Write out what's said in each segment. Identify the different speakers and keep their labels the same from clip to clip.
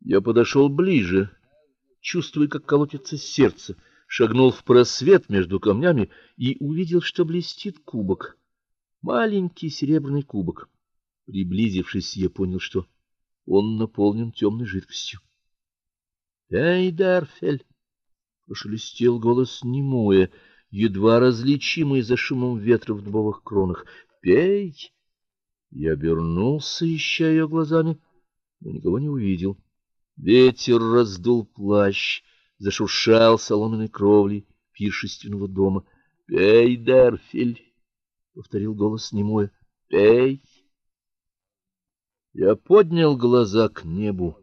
Speaker 1: Я подошел ближе, чувствуя, как колотится сердце, шагнул в просвет между камнями и увидел, что блестит кубок. Маленький серебряный кубок. Приблизившись, я понял, что он наполнен темной жидкостью. "Эй, Дарфель!" прошелестел голос немое, едва различимый за шумом ветра в дубовых кронах. "Пей!" Я обернулся, ища ее глазами, но никого не увидел. Ветер раздул плащ, зашуршал соломенной кровлей пиршественного дома. "Пей, Дерфель", повторил голос немой. "Пей". Я поднял глаза к небу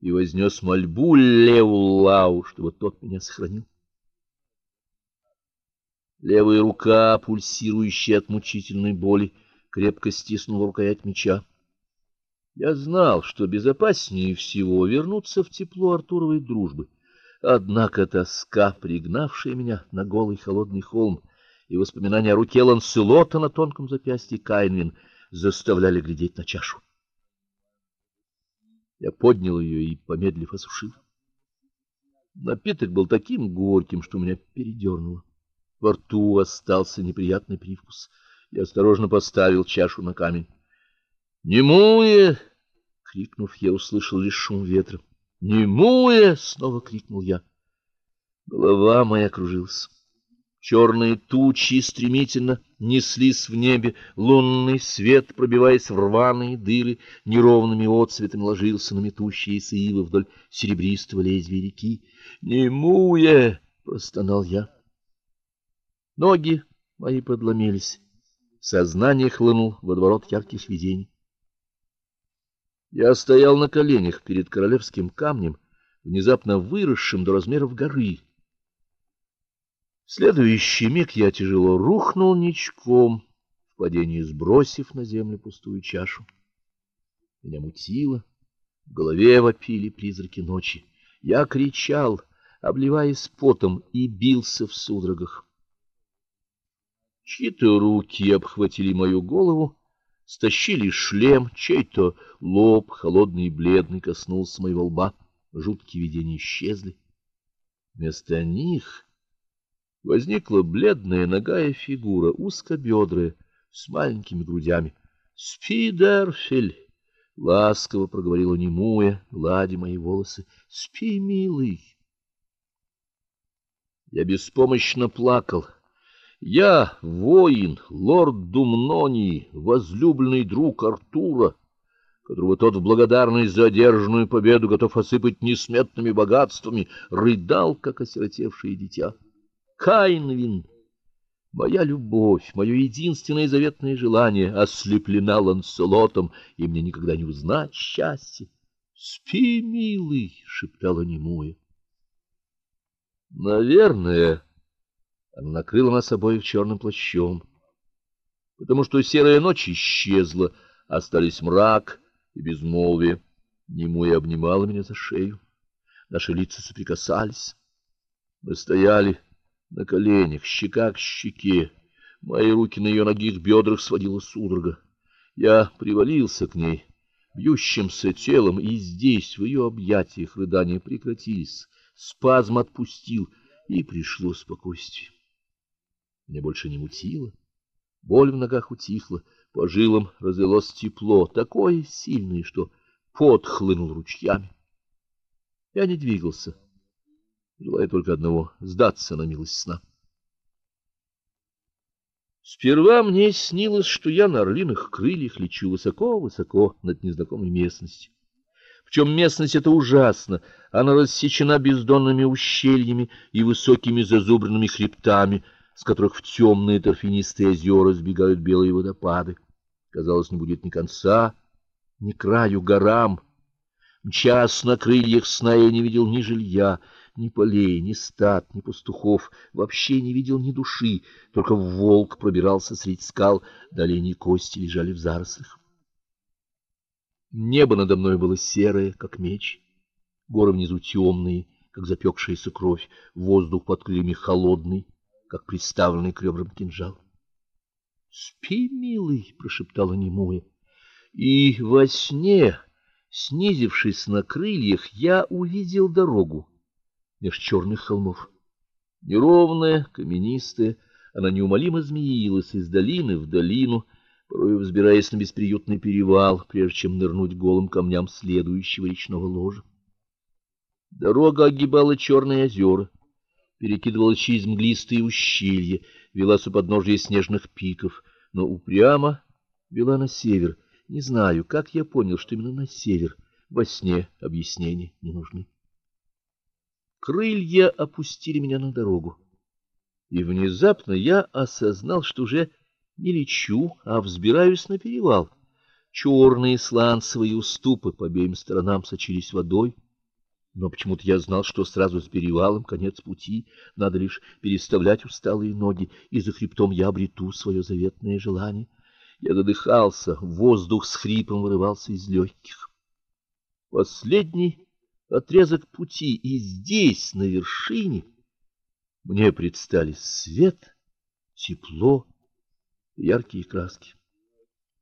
Speaker 1: и вознес мольбу Леулау, чтобы тот меня сохранил. Левая рука, пульсирующая от мучительной боли, крепко стиснула рукоять меча. Я знал, что безопаснее всего вернуться в тепло Артуровой дружбы. Однако тоска, пригнавшая меня на голый холодный холм, и воспоминания о руке Ланселота на тонком запястье Кайнвин заставляли глядеть на чашу. Я поднял ее и, помедлив, осушил. Напиток был таким горьким, что меня передернуло. Во рту остался неприятный привкус. Я осторожно поставил чашу на камень. "Немуе!" Крикнув, я услышал лишь шум ветра. "Немуе!" снова крикнул я. Голова моя кружилась. Черные тучи стремительно неслись в небе, лунный свет, пробиваясь в рваные дыры, неровными отцветами ложился на метущиеся ивы вдоль серебристого лезвия реки. "Немуе!" простонал я. Ноги мои подломились. Сознание хлынул в водоворот ярких видений. Я стоял на коленях перед королевским камнем, внезапно выросшим до размеров горы. В следующий миг я тяжело рухнул ничком, в падении сбросив на землю пустую чашу. Меня мутило, в голове вопили призраки ночи. Я кричал, обливаясь потом, и бился в судорогах. Чьи-то руки обхватили мою голову, стащили шлем, чей-то лоб, холодный и бледный, коснулся моего лба. Жуткие видения исчезли. Вместо них возникла бледная ногая фигура, узкобедрая, с маленькими грудями. "Спидерфель", ласково проговорила немуя, гладя мои волосы. "Спи, милый". Я беспомощно плакал. Я воин, лорд Думнони, возлюбленный друг Артура, которого тот в благодарность за одержанную победу готов осыпать несметными богатствами, рыдал, как осиротевшее дитя. Кайнвин, моя любовь, мое единственное заветное желание ослеплена Ланселотом, и мне никогда не узнать счастья. "Спи, милый", шептала немуя. Наверное, она накрыла нас обоих черным плащом, потому что серая ночь исчезла, остались мрак и безмолвие. Немуя обнимала меня за шею. Наши лица соприкасались. Мы стояли на коленях, щека к щеке. Мои руки на ее ногих бедрах сводила судорога. Я привалился к ней бьющимся телом, и здесь, в ее объятиях, рыдания прекратились. Спазм отпустил, и пришло спокойствие. Меня больше не мутило. Боль в ногах утихла, по жилам разлилось тепло, такое сильное, что пот хлынул ручьями. Я не двигался, желая только одного сдаться на милость сна. Сперва мне снилось, что я на орлиных крыльях лечу высоко-высоко над незнакомой местностью. Причем местность эта ужасна, она рассечена бездонными ущельями и высокими зазубренными хребтами с которых в темные торфянистые озера сбегают белые водопады. Казалось, не будет ни конца, ни краю горам. Мчась на крыльях сна я не видел ни жилья, ни полей, ни стад, ни пастухов, вообще не видел ни души, только волк пробирался среди скал, да олени кости лежали в зарослях. Небо надо мной было серое, как меч, горы внизу темные, как запекшаяся кровь, воздух под крыльями холодный, как приставленный к ребрам кинжал. "Спи, милый", прошептала немуя. И во сне Снизившись на крыльях, я увидел дорогу меж черных холмов. Неровная, каменистая, она неумолимо змеилась из долины в долину, порой взбираясь на бесприютный перевал, прежде чем нырнуть голым камням следующего речного ложа. Дорога огибала черные озера, перекидывала через мглистые ущелья, вела у подножия снежных пиков, но упрямо вела на север. Не знаю, как я понял, что именно на север. Во сне объяснения не нужны. Крылья опустили меня на дорогу. И внезапно я осознал, что уже не лечу, а взбираюсь на перевал. Черные сланцевые уступы по обеим сторонам сочились водой, но почему-то я знал, что сразу с перевалом конец пути, надо лишь переставлять усталые ноги, и за хребтом я обрету свое заветное желание. Я задыхался, воздух с хрипом вырывался из легких. Последний отрезок пути, и здесь, на вершине, мне предстали свет, тепло, яркие краски.